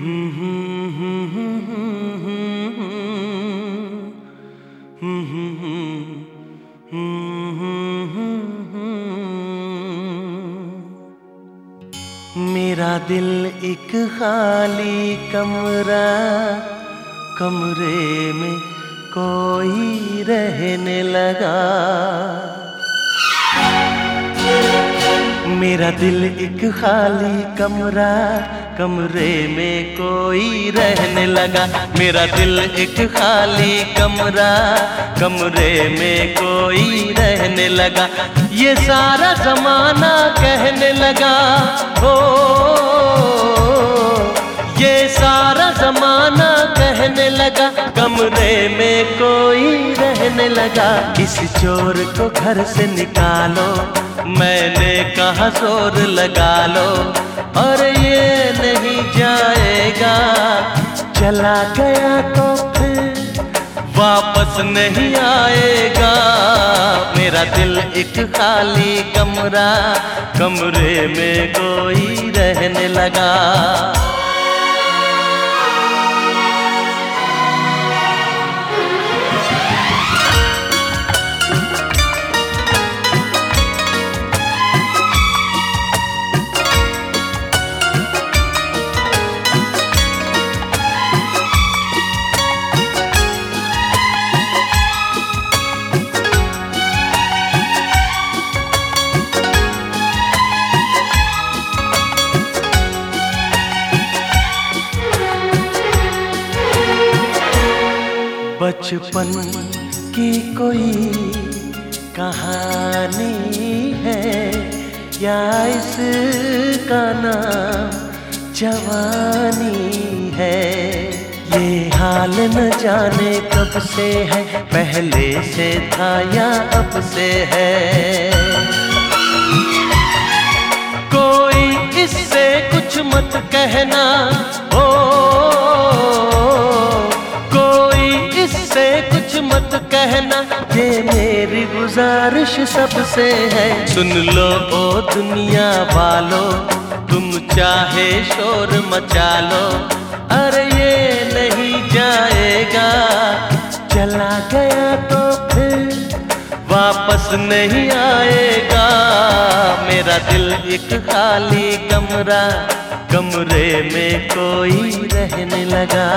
मेरा दिल एक खाली कमरा, कमरे में कोई रहने लगा। मेरा दिल एक खाली कमरा कमरे में कोई रहने लगा। मेरा दिल एक खाली कमरा, कमरे में कोई रहने लगा। ये सारा जमाना कहने लगा हो ये सारा जमाना कमरे में कोई रहने लगा। इस चोर को घर से निकालो, मैंने कहा ज़ोर लगा लो, और ये नहीं जाएगा। चला गया तो वापस नहीं आएगा। मेरा दिल एक खाली कमरा, कमरे में कोई रहने लगा। बचपन की कोई कहानी है? या इसका नाम जवानी है? ये हाल न जाने कब से है, पहले से था या अब से है? कोई इससे कुछ मत कहना मेरी गुजारिश सबसे है। सुन लो ओ दुनिया वालो, तुम चाहे शोर मचा लो अरे ये नहीं जाएगा। चला गया तो फिर वापस नहीं आएगा। मेरा दिल एक खाली कमरा, कमरे में कोई रहने लगा।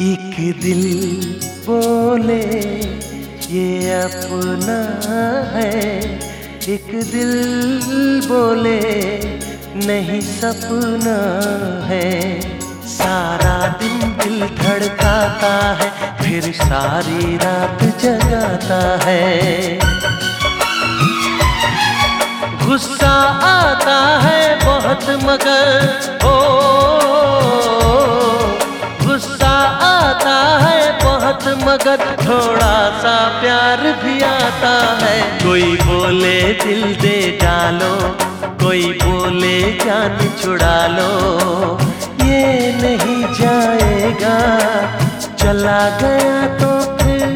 एक दिल बोले, ये अपना है। एक दिल बोले, नहीं सपना है। सारा दिन दिल धड़काता है, फिर सारी रात जगाता है। गुस्सा आता है बहुत मगर, ओ प्यार भी आता है। कोई बोले दिल दे डालो कोई बोले जान छुड़ा लो ये नहीं जाएगा, चला गया तो फिर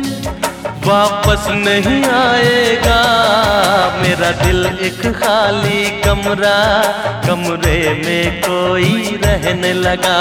वापस नहीं आएगा। मेरा दिल एक खाली कमरा, कमरे में कोई रहने लगा।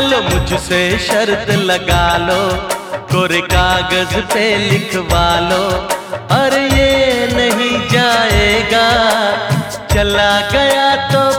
चलो मुझसे शर्त लगा लो गोरे कागज़ पे लिखवा लो और ये नहीं जाएगा, चला गया तो